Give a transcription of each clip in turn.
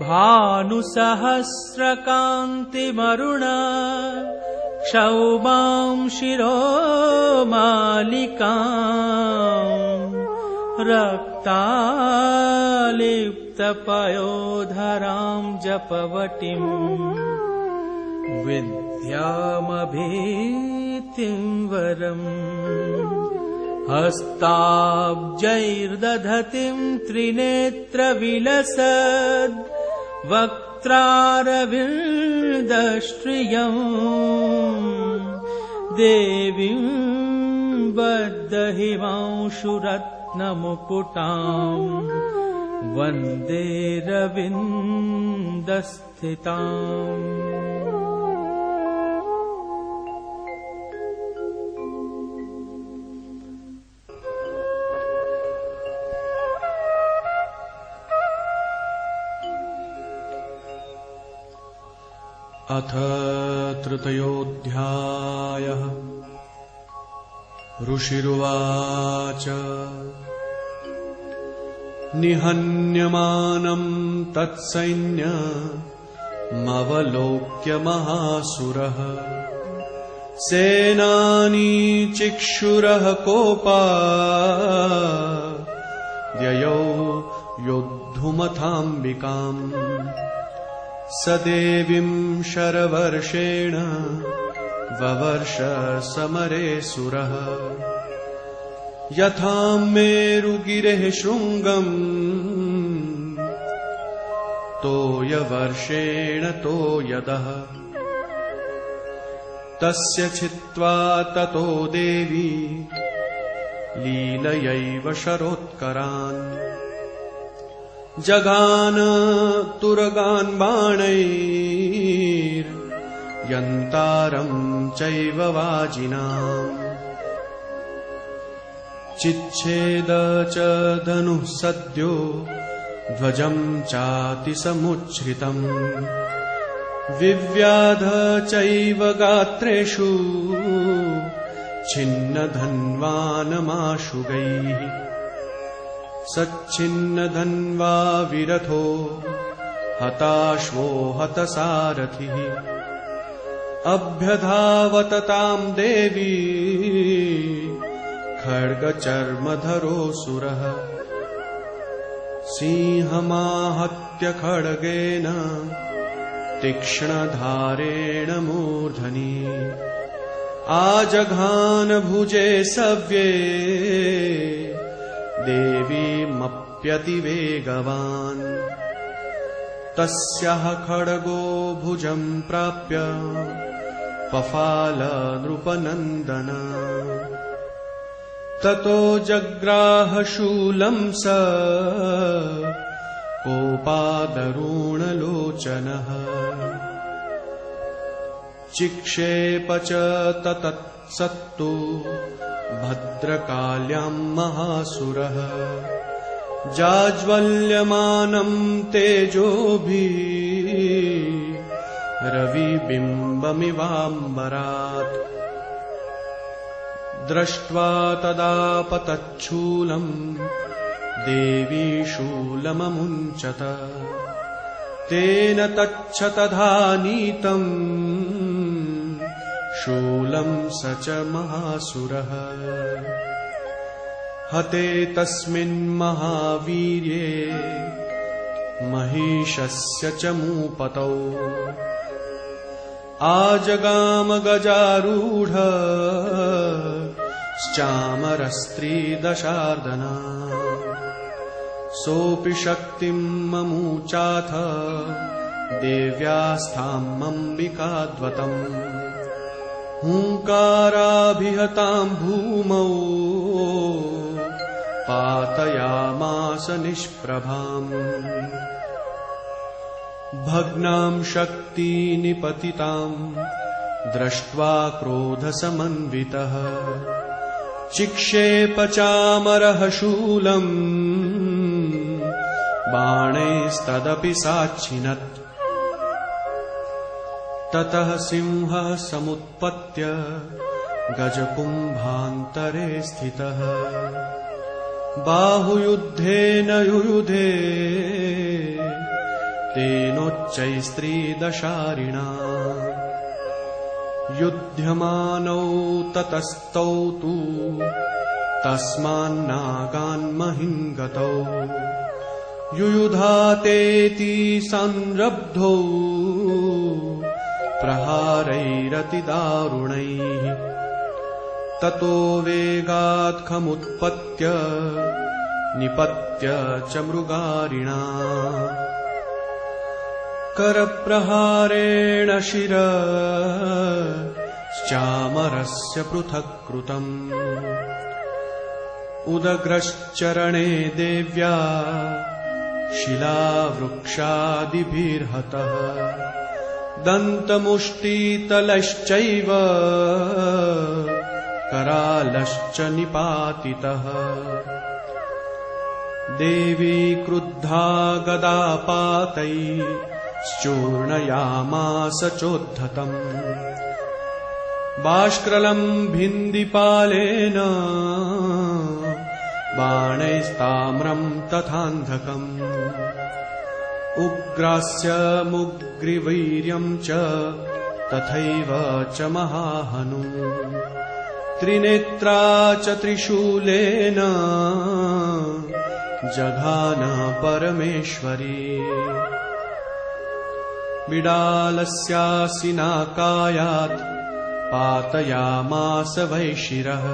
भानुसहस्रकान्तिमरुणा क्षौमां शिरो मालिका रक्तालिप्तपयोधरां जपवटीम् विद्यामभीतिं वरम् हस्ताब्जैर्दधतिं त्रिनेत्रविलसद् वक्त्रारविन्दश्रियम् देवीं बद्धहिमांशुरत्नमुकुटाम् वन्दे रविन्दस्थिताम् अथ तृतयोऽध्यायः। ऋषिरुवाच। निहन्यमानम् तत्सैन्यमवलोक्य महासुरः चिक्षुरः कोपा। द्ययौ योद्धुमथाम्बिकाम् स देवीम् शरवर्षेण ववर्ष समरे सुरः यथा मेरुगिरेः शृङ्गम् तोयवर्षेण तो यदः तस्य छित्त्वा ततो देवी लीलयैव शरोत्करान् जगान तुरगान् बाणैर्यन्तारम् चैव वाजिनाम्। चिच्छेद च धनुः सद्यो ध्वजम् चातिसमुच्छ्रितम् विव्याध चैव गात्रेषु छिन्नधन्वानमाशुगैः सच्छिन्नधन्वा विरथो हताश्वो हतसारथिः। अभ्यधावतताम् देवी खड्गचर्मधरोऽसुरः। सिंहमाहत्य खड्गेन तीक्ष्णधारेण मूर्धनि। आजघानभुजे सव्ये देवीमप्यतिवेगवान्। तस्याः खड्गो भुजम् प्राप्य पफाल नृपनन्दन ततो जग्राहशूलम् स कोपादरुणलोचनः। चिक्षेप च ततत्सत्तु भद्रकाल्याम् महासुरः। जाज्वल्यमानम् तेजोभिः। रविबिम्बमिवाम्बरात्। दृष्ट्वा तदापतच्छूलम् देवी शूलममुञ्चत तेन तच्छ तथा नीतम् शूलम् स च महासुरः। हते तस्मिन्महावीर्ये महिषस्य च मूपतौ। आजगामगजारूढश्चामरस्त्रीदशार्दना सोऽपि शक्तिम् ममूचाथ देव्यास्थामम्बिकाद्वतम् हुङ्काराभिहताम् भूमौ पातयामास निष्प्रभाम्। भग्नाम् शक्तिनिपतिताम् दृष्ट्वा क्रोधसमन्वितः। चिक्षेपचामरः शूलम् बाणैस्तदपि साक्षिणत् ततः सिंहः समुत्पत्य गजकुम्भान्तरे स्थितः। बाहुयुद्धेन युयुधे तेनोच्चैस्त्रीदशारिणा युध्यमानौ ततस्तौ तु तस्मान्नागान्महिम् गतौ युयुधातेति संरब्धौ प्रहारैरतिदारुणैः। ततो वेगात्खमुत्पत्य निपत्य च मृगारिणा। करप्रहारेण शिरश्चामरस्य पृथक् कृतम् उदग्रश्चरणे देव्या शिलावृक्षादिभिर्हतः दन्तमुष्टितलश्चैव करालश्च निपातितः। देवी क्रुद्धा गदापातैश्चूर्णयामास चोद्धतम्। बाष्क्रलम् भिन्दिपालेन बाणैस्ताम्रम् तथान्धकम् उग्रास्य मुग्रिवैर्यम् च तथैव च महाहनु। त्रिनेत्रा च त्रिशूलेन जघान परमेश्वरी। बिडालस्यासिनाकायात् पातयामास वैशिरः।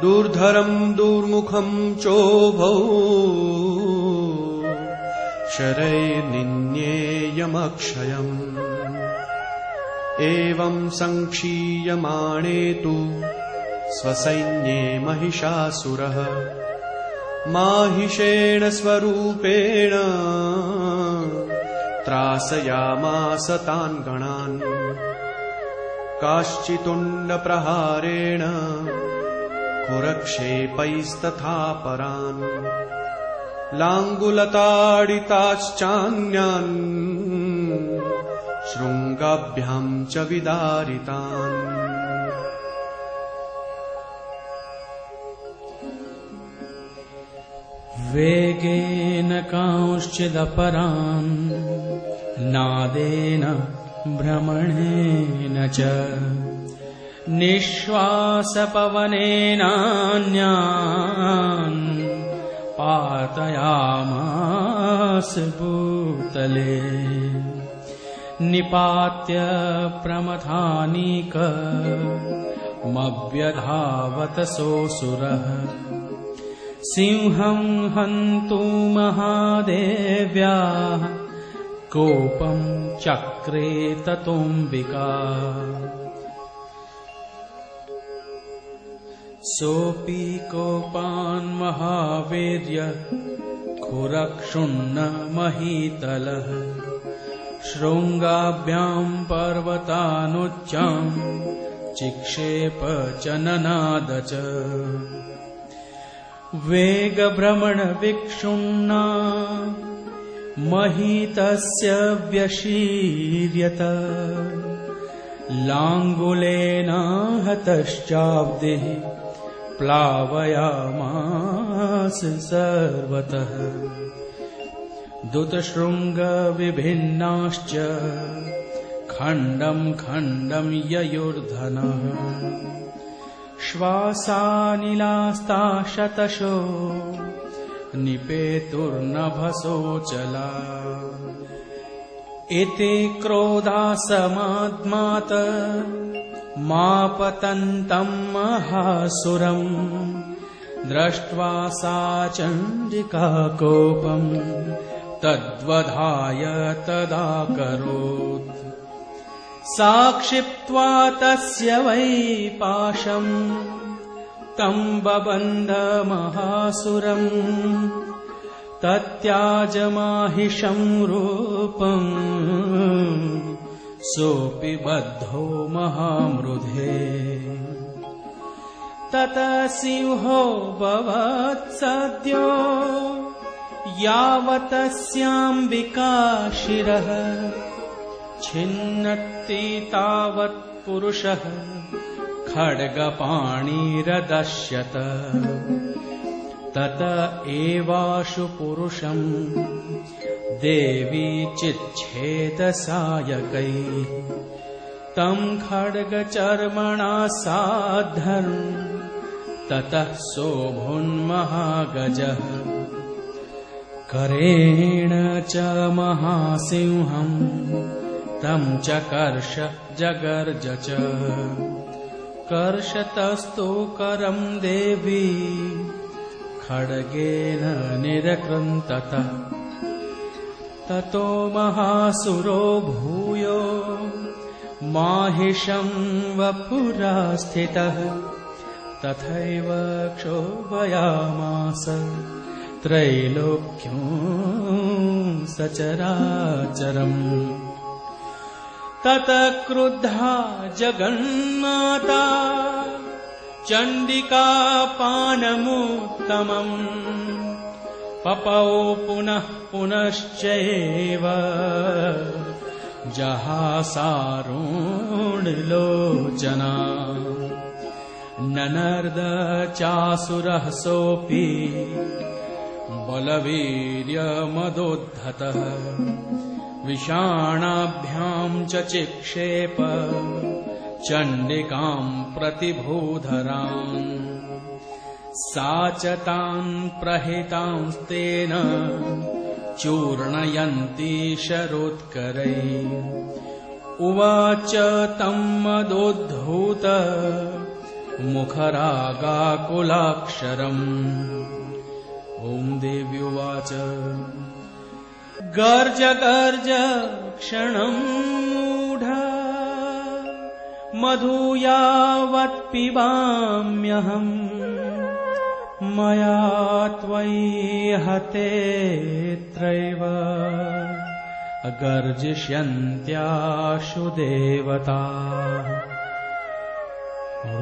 दुर्धरम् दुर्मुखम् चोभौ शरैर्निन्येयमक्षयम् एवम् सङ्क्षीयमाणे तु स्वसैन्ये महिषासुरः। माहिषेण स्वरूपेण त्रासयामास तान् गणान्। काश्चितुण्डप्रहारेण कुरक्षेपैस्तथा परान् लाङ्गुलताडिताश्चान्यान् शृङ्गाभ्याम् च विदारितान्। वेगेन कांश्चिदपरान् नादेन भ्रमणेन च निःश्वासपवनेनान्यान् पातयामास भूतले। निपात्य प्रमथानीकमव्यधावत सोऽसुरः सिंहम् हन्तु महादेव्याः कोपम् चक्रे ततोऽम्बिका सोऽपि कोपान्महावीर्य खुरक्षुण्ण महीतलः। शृङ्गाभ्याम् पर्वतानुच्चाम् चिक्षेप च ननाद च। वेगभ्रमणविक्षुण्णा महीतस्य व्यशीर्यत। लाङ्गुलेनाहतश्चाब्दिः प्लावयामास सर्वतः। दुतशृङ्गविभिन्नाश्च खण्डम् खण्डम् ययुर्धनः। श्वासानिलास्ता शतशो निपेतुर्नभसोचला इति क्रोधासमाद्मात मापतन्तम् महासुरम् दृष्ट्वा सा चण्डिका कोपम् तद्वधाय तदाकरोत्। साक्षिप्त्वा तस्य वै पाशम् तम् बबन्ध महासुरम् तत्याजमाहिषम् रूपम् सोऽपि बद्धो महामृधे। ततः सिंहो भवत्सद्यो यावतस्याम्बिका शिरः छिन्नत्ति तावत्पुरुषः खड्गपाणिरदश्यत। तत एवाशु पुरुषम् देवी चिच्छेदसायकैः। तम् खड्गचर्मणा साधर्म ततः शोभुन्महागजः करेण च महासिंहम् तम् च कर्ष जगर्ज च। कर्षतस्तु करम् देवी खड्गेन निरकृन्ततः ततो महासुरो भूयो। माहिषम् वपुरा स्थितः। तथैव क्षोभयामास। त्रैलोक्यो सचराचरम्। तत क्रुद्धा जगन्माता। चण्डिका पानमुत्तमम् पपौ पुनः पुनश्चैव। जहासारुणलोचना। ननर्द चासुरः सोऽपि बलवीर्यमदोद्धतः। विषाणाभ्याम् च चिक्षेप। चण्डिकाम् प्रतिभूधराम् सा च तान् प्रहितांस्तेन चूर्णयन्ती शरोत्करै। उवाच तम् मदोद्धूत मुखरागाकुलाक्षरम्। ॐ देव्युवाच। गर्ज गर्ज क्षणम् मूढ। मधुयावत्पिबाम्यहम् मया त्वयि हतेऽत्रैव गर्जिष्यन्त्याशु देवता।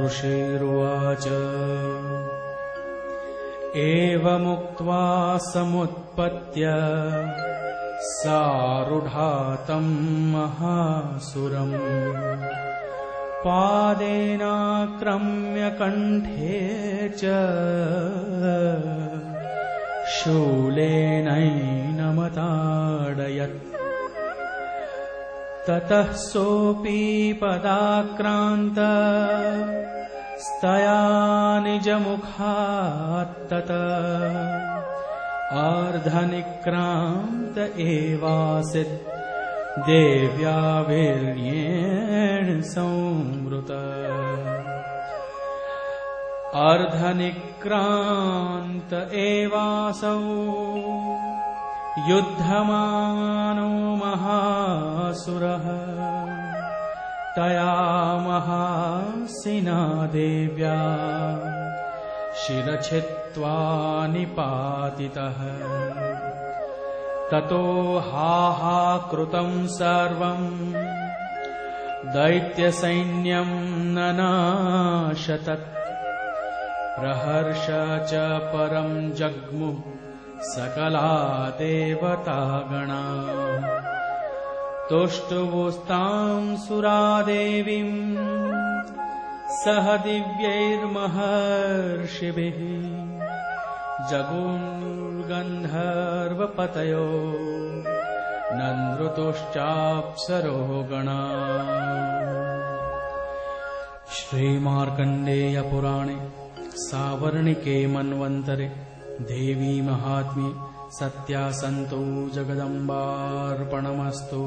ऋषिरुवाच। एवमुक्त्वा समुत्पत्य सारुढातम् महासुरम् पादेनाक्रम्य कण्ठे च शूलेनैनमताडयत्। ततः सोऽपि पदाक्रान्त स्तया निजमुखात्तत अर्धनिक्रान्त एवासित् देव्या वीर्येण संवृत। अर्धनिक्रान्त एवासौ। युद्धमानो महासुरः। तया महासिना देव्या। शिरछित्त्वा निपातितः ततो हाहाकृतम् सर्वम् दैत्यसैन्यम् ननाशतत्। प्रहर्ष च परम् जग्मुः सकला देवतागणा तुष्टुवुस्ताम् सुरादेवीम् सह दिव्यैर्महर्षिभिः जगुर्गन्धर्वपतयो नन्दृतुश्चाप्सरो गणा श्रीमार्कण्डेयपुराणे सावर्णिके मन्वन्तरे देवी महात्म्ये सत्यासन्तौ जगदम्बार्पणमस्तु